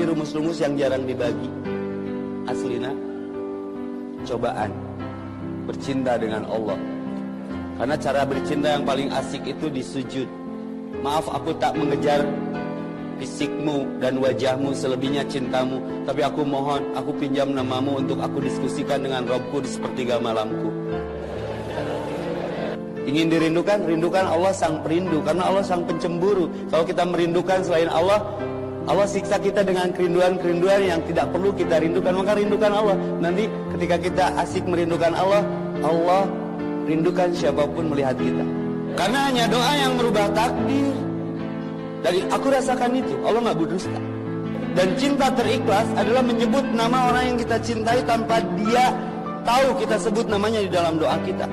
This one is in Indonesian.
rumus-rumus yang jarang dibagi. Aslina, cobaan bercinta dengan Allah. Karena cara bercinta yang paling asik itu di sujud. Maaf aku tak mengejar fisikmu dan wajahmu selebihnya cintamu. Tapi aku mohon, aku pinjam namamu untuk aku diskusikan dengan Robku di sepertiga malamku. Ingin dirindukan, rindukan Allah sang perindu karena Allah sang pencemburu. Kalau kita merindukan selain Allah, Allah siksa kita dengan kerinduan-kerinduan yang tidak perlu kita rindukan. Maka rindukan Allah. Nanti ketika kita asik merindukan Allah, Allah rindukan siapa pun melihat kita. Karena hanya doa yang merubah takdir. Dan aku rasakan itu, Allah nggak berdusta. Dan cinta terikhlas adalah menyebut nama orang yang kita cintai tanpa dia tahu kita sebut namanya di dalam doa kita.